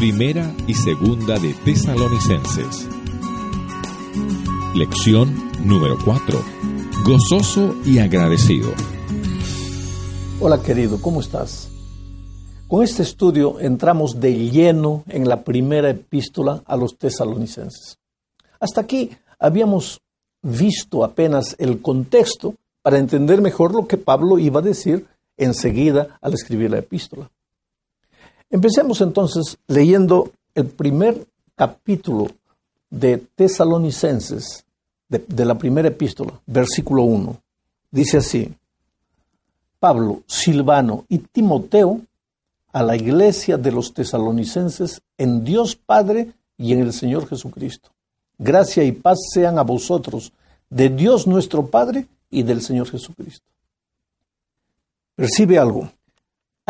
Primera y segunda de Tesalonicenses. Lección número 4. Gozoso y agradecido. Hola querido, ¿cómo estás? Con este estudio entramos de lleno en la primera epístola a los tesalonicenses. Hasta aquí habíamos visto apenas el contexto para entender mejor lo que Pablo iba a decir enseguida al escribir la epístola. Empecemos entonces leyendo el primer capítulo de Tesalonicenses, de, la primera epístola, versículo 1. Dice así, Pablo, Silvano y Timoteo a la iglesia de los tesalonicenses en Dios Padre y en el Señor Jesucristo. Gracia y paz sean a vosotros, de Dios nuestro Padre y del Señor Jesucristo. Percibe algo.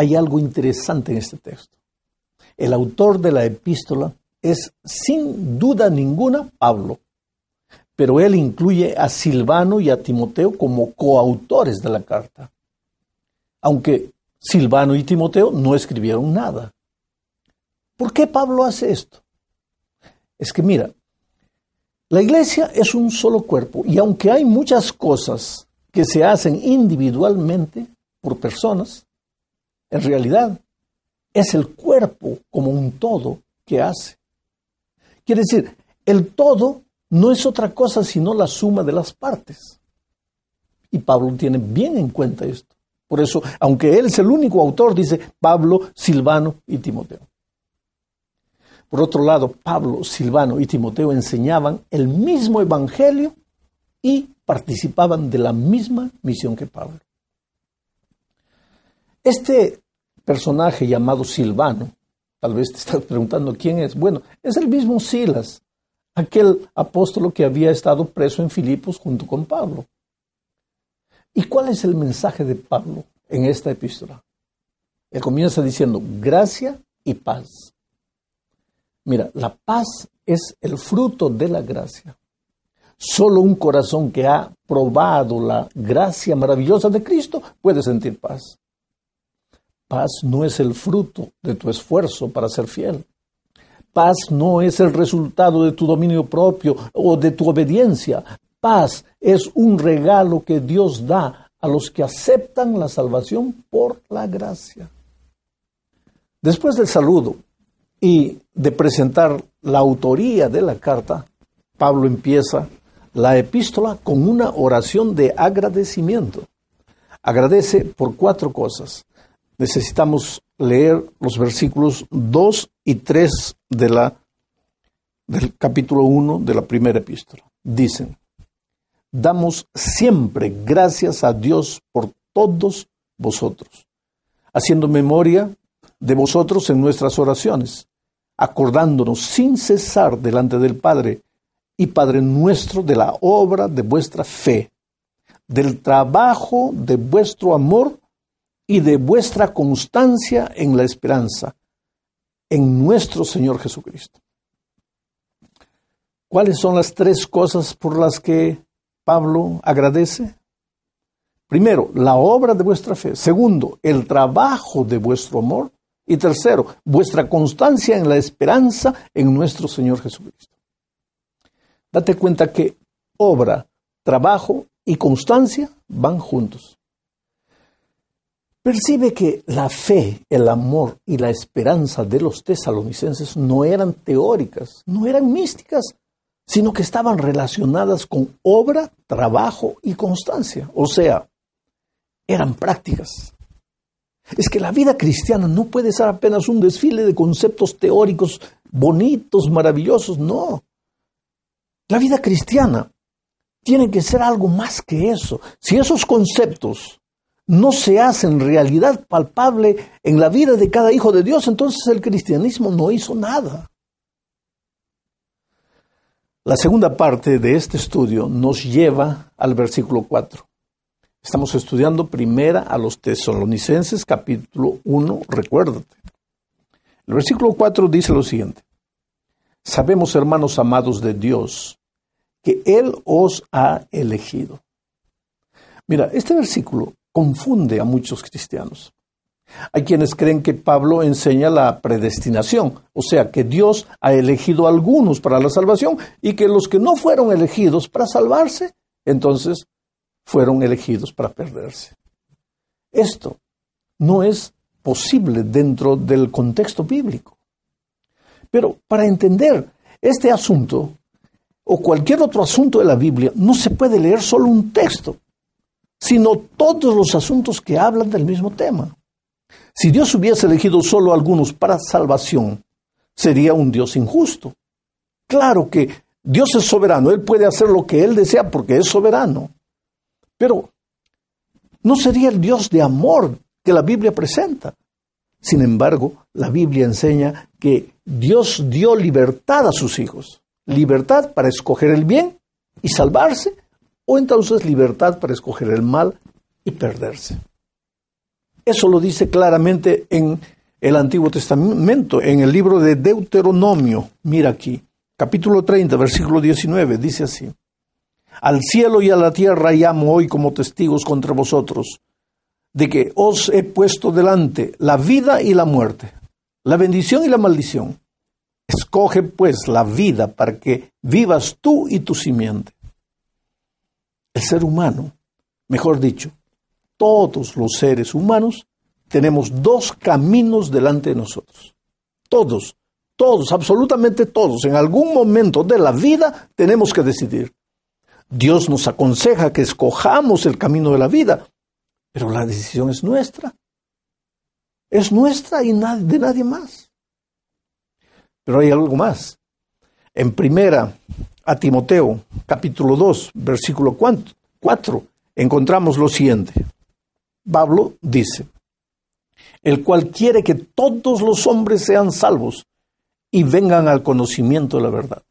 Hay algo interesante en este texto. El autor de la epístola es sin duda ninguna Pablo, pero él incluye a Silvano y a Timoteo como coautores de la carta, aunque Silvano y Timoteo no escribieron nada. ¿Por qué Pablo hace esto? Es que mira, la iglesia es un solo cuerpo y aunque hay muchas cosas que se hacen individualmente por personas, en realidad es el cuerpo como un todo que hace. Quiere decir, el todo no es otra cosa sino la suma de las partes. Y Pablo tiene bien en cuenta esto. Por eso, aunque él es el único autor, dice Pablo, Silvano y Timoteo. Por otro lado, Pablo, Silvano y Timoteo enseñaban el mismo evangelio y participaban de la misma misión que Pablo. Este personaje llamado Silvano, tal vez te estás preguntando quién es. Bueno, es el mismo Silas, aquel apóstolo que había estado preso en Filipos junto con Pablo. ¿Y cuál es el mensaje de Pablo en esta epístola? Él comienza diciendo gracia y paz. Mira, la paz es el fruto de la gracia. Solo un corazón que ha probado la gracia maravillosa de Cristo puede sentir paz. Paz no es el fruto de tu esfuerzo para ser fiel. Paz no es el resultado de tu dominio propio o de tu obediencia. Paz es un regalo que Dios da a los que aceptan la salvación por la gracia. Después del saludo, y de presentar la autoría de la carta, Pablo empieza la epístola con una oración de agradecimiento. Agradece por cuatro cosas. Necesitamos leer los versículos 2 y 3 de la, del capítulo 1 de la primera epístola. Dicen, damos siempre gracias a Dios por todos vosotros, haciendo memoria de vosotros en nuestras oraciones acordándonos sin cesar delante del Padre y Padre nuestro de la obra de vuestra fe, del trabajo de vuestro amor y de vuestra constancia en la esperanza, en nuestro Señor Jesucristo. ¿Cuáles son las tres cosas por las que Pablo agradece? Primero, la obra de vuestra fe. Segundo, el trabajo de vuestro amor. Y tercero, vuestra constancia en la esperanza en nuestro Señor Jesucristo. Date cuenta que obra, trabajo y constancia van juntos. Percibe que la fe, el amor y la esperanza de los tesalonicenses no eran teóricas, no eran místicas, sino que estaban relacionadas con obra, trabajo y constancia. O sea, eran prácticas. Es que la vida cristiana no puede ser apenas un desfile de conceptos teóricos bonitos, maravillosos, no. La vida cristiana tiene que ser algo más que eso. Si esos conceptos no se hacen realidad palpable en la vida de cada hijo de Dios, entonces el cristianismo no hizo nada. La segunda parte de este estudio nos lleva al versículo 4. Estamos estudiando primera a los tesalonicenses, capítulo 1, recuérdate. El versículo 4 dice lo siguiente. Sabemos, hermanos amados de Dios, que Él os ha elegido. Mira, este versículo confunde a muchos cristianos. Hay quienes creen que Pablo enseña la predestinación, o sea, que Dios ha elegido a algunos para la salvación y que los que no fueron elegidos para salvarse, entonces fueron elegidos para perderse. Esto no es posible dentro del contexto bíblico. Pero para entender este asunto o cualquier otro asunto de la Biblia, no se puede leer solo un texto, sino todos los asuntos que hablan del mismo tema. Si Dios hubiese elegido solo algunos para salvación, sería un Dios injusto. Claro que Dios es soberano, Él puede hacer lo que Él desea porque es soberano. Pero no sería el Dios de amor que la Biblia presenta. Sin embargo, la Biblia enseña que Dios dio libertad a sus hijos. Libertad para escoger el bien y salvarse, o entonces libertad para escoger el mal y perderse. Eso lo dice claramente en el Antiguo Testamento, en el libro de Deuteronomio. Mira aquí, capítulo 30, versículo 19, dice así. Al cielo y a la tierra llamo hoy como testigos contra vosotros de que os he puesto delante la vida y la muerte, la bendición y la maldición. Escoge pues la vida para que vivas tú y tu simiente. El ser humano, mejor dicho, todos los seres humanos tenemos dos caminos delante de nosotros. Todos, todos, absolutamente todos, en algún momento de la vida tenemos que decidir. Dios nos aconseja que escojamos el camino de la vida, pero la decisión es nuestra. Es nuestra y de nadie más. Pero hay algo más. En primera a Timoteo, capítulo 2, versículo 4, encontramos lo siguiente. Pablo dice, el cual quiere que todos los hombres sean salvos y vengan al conocimiento de la verdad.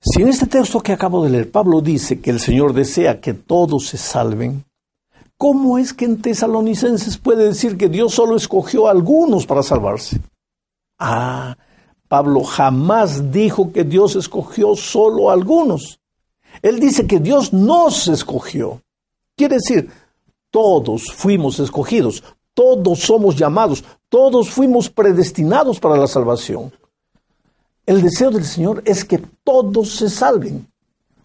Si en este texto que acabo de leer Pablo dice que el Señor desea que todos se salven, ¿Cómo es que en Tesalonicenses puede decir que Dios solo escogió a algunos para salvarse? Ah, Pablo jamás dijo que Dios escogió solo a algunos. Él dice que Dios nos escogió. Quiere decir, todos fuimos escogidos, todos somos llamados, todos fuimos predestinados para la salvación. El deseo del Señor es que todos se salven.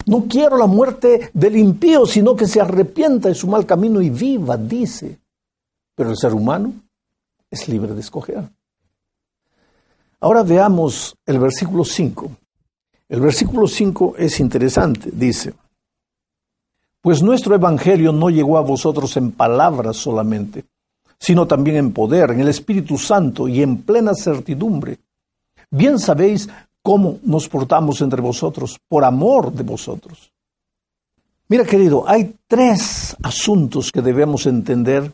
No quiero la muerte del impío, sino que se arrepienta de su mal camino y viva, dice. Pero el ser humano es libre de escoger. Ahora veamos el versículo 5. El versículo 5 es interesante, dice, pues nuestro evangelio no llegó a vosotros en palabras solamente, sino también en poder, en el Espíritu Santo y en plena certidumbre. Bien sabéis cómo nos portamos entre vosotros, por amor de vosotros. Mira, querido, hay tres asuntos que debemos entender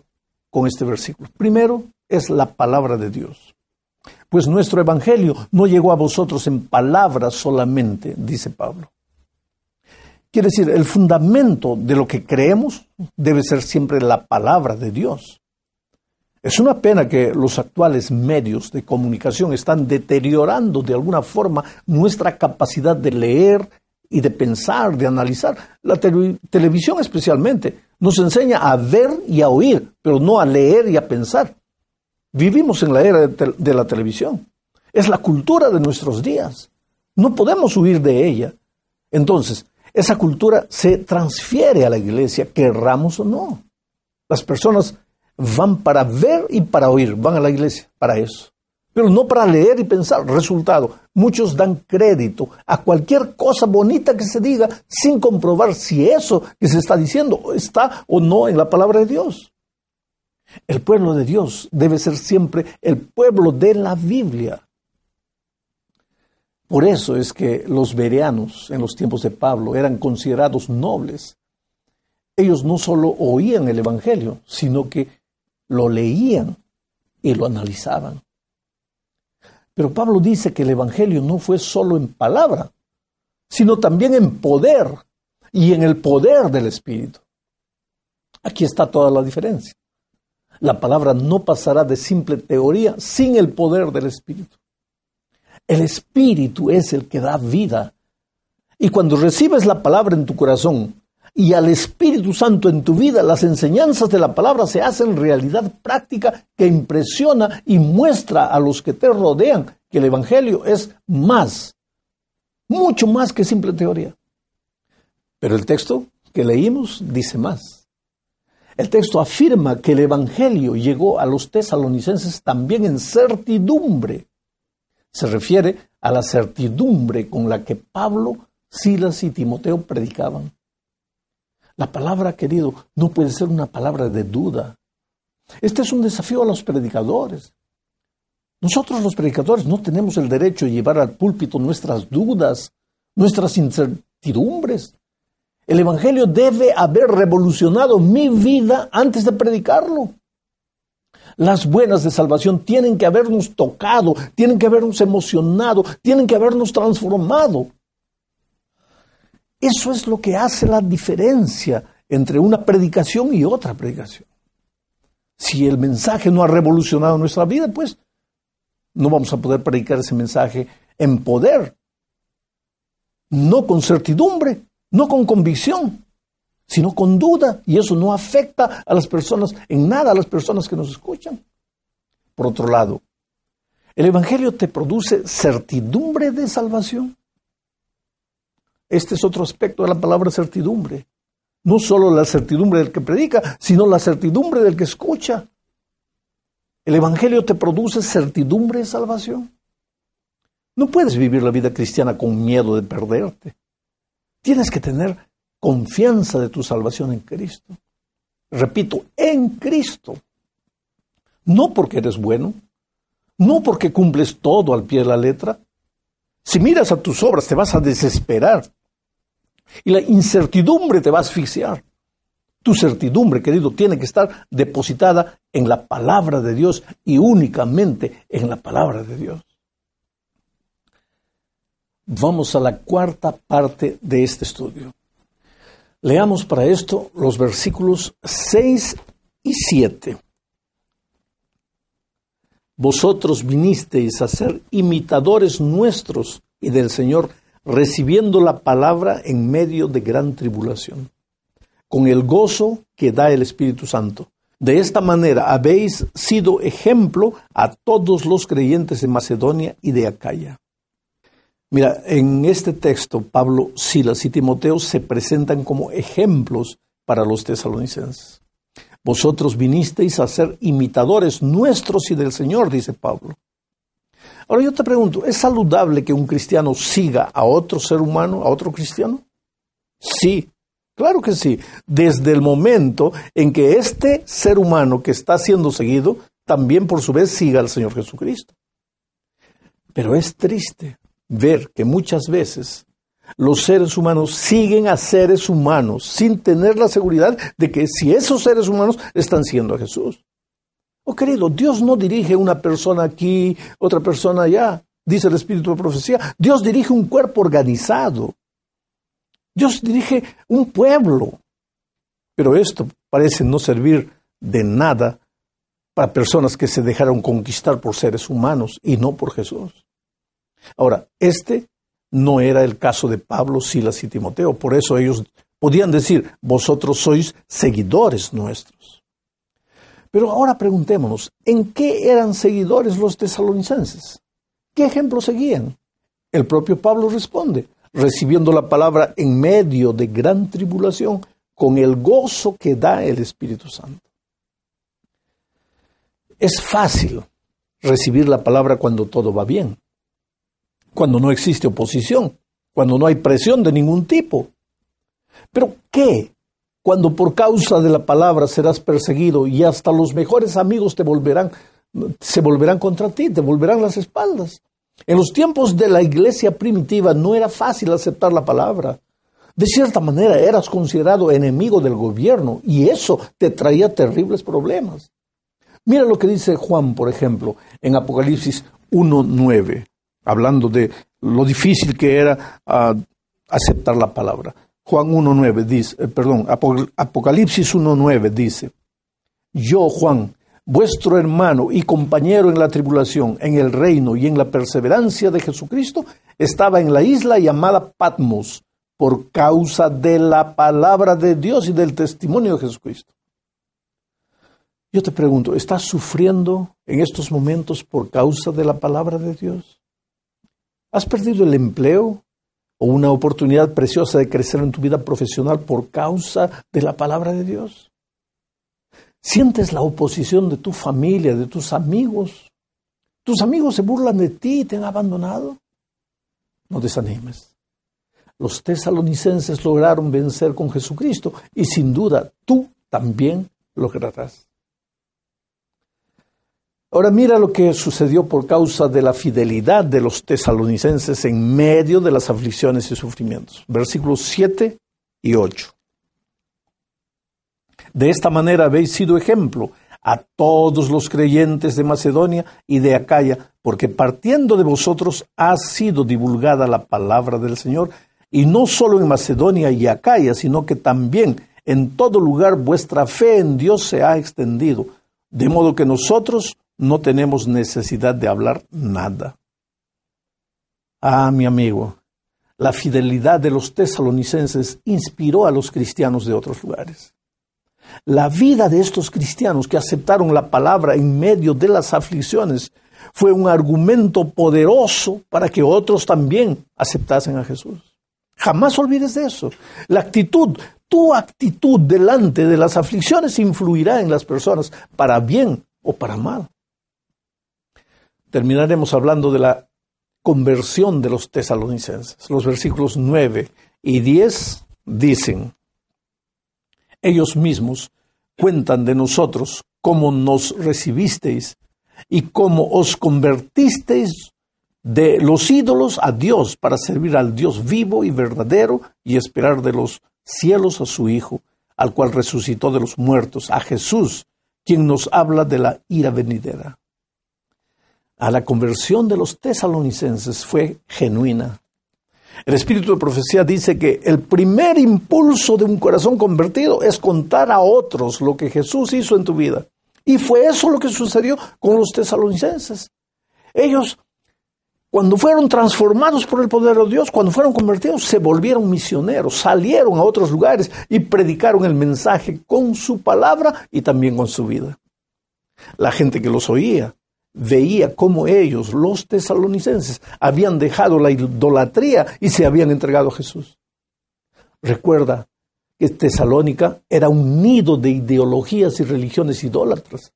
con este versículo. Primero es la palabra de Dios. Pues nuestro evangelio no llegó a vosotros en palabras solamente, dice Pablo. Quiere decir, el fundamento de lo que creemos debe ser siempre la palabra de Dios. Es una pena que los actuales medios de comunicación están deteriorando de alguna forma nuestra capacidad de leer y de pensar, de analizar. La televisión especialmente nos enseña a ver y a oír, pero no a leer y a pensar. Vivimos en la era de, la televisión. Es la cultura de nuestros días. No podemos huir de ella. Entonces, esa cultura se transfiere a la iglesia, querramos o no. Las personas van para ver y para oír, van a la iglesia para eso, pero no para leer y pensar. Resultado, muchos dan crédito a cualquier cosa bonita que se diga sin comprobar si eso que se está diciendo está o no en la palabra de Dios. El pueblo de Dios debe ser siempre el pueblo de la Biblia. Por eso es que los bereanos en los tiempos de Pablo eran considerados nobles. Ellos no solo oían el Evangelio, sino que lo leían y lo analizaban. Pero Pablo dice que el Evangelio no fue solo en palabra, sino también en poder y en el poder del Espíritu. Aquí está toda la diferencia. La palabra no pasará de simple teoría sin el poder del Espíritu. El Espíritu es el que da vida. Y cuando recibes la palabra en tu corazón y al Espíritu Santo en tu vida, las enseñanzas de la palabra se hacen realidad práctica que impresiona y muestra a los que te rodean que el Evangelio es más, mucho más que simple teoría. Pero el texto que leímos dice más. El texto afirma que el Evangelio llegó a los tesalonicenses también en certidumbre. Se refiere a la certidumbre con la que Pablo, Silas y Timoteo predicaban. La palabra, querido, no puede ser una palabra de duda. Este es un desafío a los predicadores. Nosotros los predicadores no tenemos el derecho de llevar al púlpito nuestras dudas, nuestras incertidumbres. El Evangelio debe haber revolucionado mi vida antes de predicarlo. Las buenas de salvación tienen que habernos tocado, tienen que habernos emocionado, tienen que habernos transformado. Eso es lo que hace la diferencia entre una predicación y otra predicación. Si el mensaje no ha revolucionado nuestra vida, pues no vamos a poder predicar ese mensaje en poder, no con certidumbre, no con convicción, sino con duda, y eso no afecta a las personas, en nada a las personas que nos escuchan. Por otro lado, el Evangelio te produce certidumbre de salvación. Este es otro aspecto de la palabra certidumbre. No solo la certidumbre del que predica, sino la certidumbre del que escucha. El Evangelio te produce certidumbre de salvación. No puedes vivir la vida cristiana con miedo de perderte. Tienes que tener confianza de tu salvación en Cristo. Repito, en Cristo. No porque eres bueno, no porque cumples todo al pie de la letra. Si miras a tus obras te vas a desesperar y la incertidumbre te va a asfixiar. Tu certidumbre, querido, tiene que estar depositada en la palabra de Dios y únicamente en la palabra de Dios. Vamos a la cuarta parte de este estudio. Leamos para esto los versículos 6 y 7. Vosotros vinisteis a ser imitadores nuestros y del Señor, recibiendo la palabra en medio de gran tribulación, con el gozo que da el Espíritu Santo. De esta manera habéis sido ejemplo a todos los creyentes de Macedonia y de Acaya. Mira, en este texto Pablo, Silas y Timoteo se presentan como ejemplos para los tesalonicenses. Vosotros vinisteis a ser imitadores nuestros y del Señor, dice Pablo. Ahora yo te pregunto, ¿es saludable que un cristiano siga a otro ser humano, a otro cristiano? Sí, claro que sí. Desde el momento en que este ser humano que está siendo seguido, también por su vez siga al Señor Jesucristo. Pero es triste ver que muchas veces los seres humanos siguen a seres humanos sin tener la seguridad de que si esos seres humanos están siendo a Jesús. Oh querido, Dios no dirige una persona aquí, otra persona allá, dice el Espíritu de Profecía. Dios dirige un cuerpo organizado. Dios dirige un pueblo. Pero esto parece no servir de nada para personas que se dejaron conquistar por seres humanos y no por Jesús. Ahora, este no era el caso de Pablo, Silas y Timoteo, por eso ellos podían decir, vosotros sois seguidores nuestros. Pero ahora preguntémonos, ¿en qué eran seguidores los tesalonicenses? ¿Qué ejemplo seguían? El propio Pablo responde, recibiendo la palabra en medio de gran tribulación, con el gozo que da el Espíritu Santo. Es fácil recibir la palabra cuando todo va bien cuando no existe oposición, cuando no hay presión de ningún tipo. Pero ¿qué? Cuando por causa de la palabra serás perseguido y hasta los mejores amigos te volverán, se volverán contra ti, te volverán las espaldas. En los tiempos de la iglesia primitiva no era fácil aceptar la palabra. De cierta manera eras considerado enemigo del gobierno y eso te traía terribles problemas. Mira lo que dice Juan, por ejemplo, en Apocalipsis 1.9 hablando de lo difícil que era ah, aceptar la palabra. Juan 1.9 dice, eh, perdón, Apocalipsis 1.9 dice, yo Juan, vuestro hermano y compañero en la tribulación, en el reino y en la perseverancia de Jesucristo, estaba en la isla llamada Patmos por causa de la palabra de Dios y del testimonio de Jesucristo. Yo te pregunto, ¿estás sufriendo en estos momentos por causa de la palabra de Dios? ¿Has perdido el empleo o una oportunidad preciosa de crecer en tu vida profesional por causa de la palabra de Dios? ¿Sientes la oposición de tu familia, de tus amigos? ¿Tus amigos se burlan de ti y te han abandonado? No desanimes. Los tesalonicenses lograron vencer con Jesucristo y sin duda tú también lograrás. Ahora mira lo que sucedió por causa de la fidelidad de los tesalonicenses en medio de las aflicciones y sufrimientos. Versículos 7 y 8. De esta manera habéis sido ejemplo a todos los creyentes de Macedonia y de Acaya, porque partiendo de vosotros ha sido divulgada la palabra del Señor, y no solo en Macedonia y Acaya, sino que también en todo lugar vuestra fe en Dios se ha extendido, de modo que nosotros no tenemos necesidad de hablar nada. Ah, mi amigo, la fidelidad de los tesalonicenses inspiró a los cristianos de otros lugares. La vida de estos cristianos que aceptaron la palabra en medio de las aflicciones fue un argumento poderoso para que otros también aceptasen a Jesús. Jamás olvides de eso. La actitud, tu actitud delante de las aflicciones influirá en las personas para bien o para mal terminaremos hablando de la conversión de los tesalonicenses. Los versículos 9 y 10 dicen, ellos mismos cuentan de nosotros cómo nos recibisteis y cómo os convertisteis de los ídolos a Dios para servir al Dios vivo y verdadero y esperar de los cielos a su Hijo, al cual resucitó de los muertos, a Jesús, quien nos habla de la ira venidera a la conversión de los tesalonicenses fue genuina. El espíritu de profecía dice que el primer impulso de un corazón convertido es contar a otros lo que Jesús hizo en tu vida. Y fue eso lo que sucedió con los tesalonicenses. Ellos, cuando fueron transformados por el poder de Dios, cuando fueron convertidos, se volvieron misioneros, salieron a otros lugares y predicaron el mensaje con su palabra y también con su vida. La gente que los oía veía cómo ellos, los tesalonicenses, habían dejado la idolatría y se habían entregado a Jesús. Recuerda que Tesalónica era un nido de ideologías y religiones idólatras,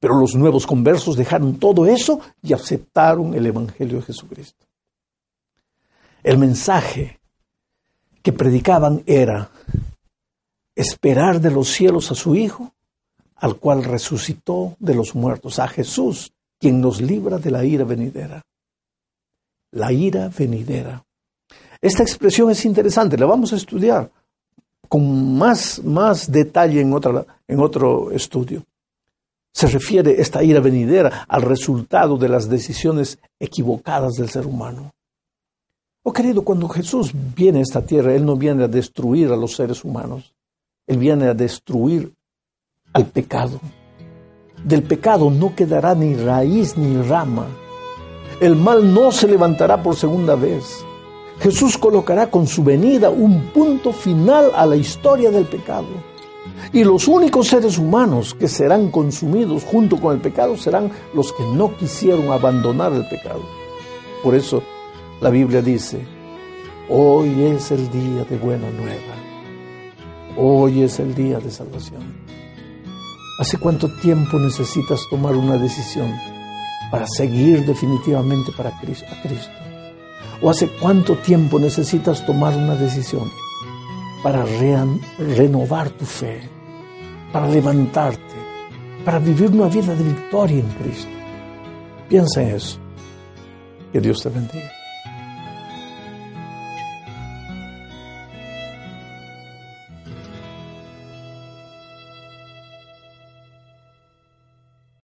pero los nuevos conversos dejaron todo eso y aceptaron el Evangelio de Jesucristo. El mensaje que predicaban era esperar de los cielos a su Hijo, al cual resucitó de los muertos, a Jesús, quien nos libra de la ira venidera. La ira venidera. Esta expresión es interesante, la vamos a estudiar con más, más detalle en, en otro estudio. Se refiere esta ira venidera al resultado de las decisiones equivocadas del ser humano. Oh querido, cuando Jesús viene a esta tierra, Él no viene a destruir a los seres humanos, Él viene a destruir al pecado. Del pecado no quedará ni raíz ni rama. El mal no se levantará por segunda vez. Jesús colocará con su venida un punto final a la historia del pecado. Y los únicos seres humanos que serán consumidos junto con el pecado serán los que no quisieron abandonar el pecado. Por eso la Biblia dice, hoy es el día de buena nueva. Hoy es el día de salvación. ¿Hace cuánto tiempo necesitas tomar una decisión para seguir definitivamente para Cristo, a Cristo? ¿O hace cuánto tiempo necesitas tomar una decisión para renovar tu fe, para levantarte, para vivir una vida de victoria en Cristo? Piensa en eso. Que Dios te bendiga.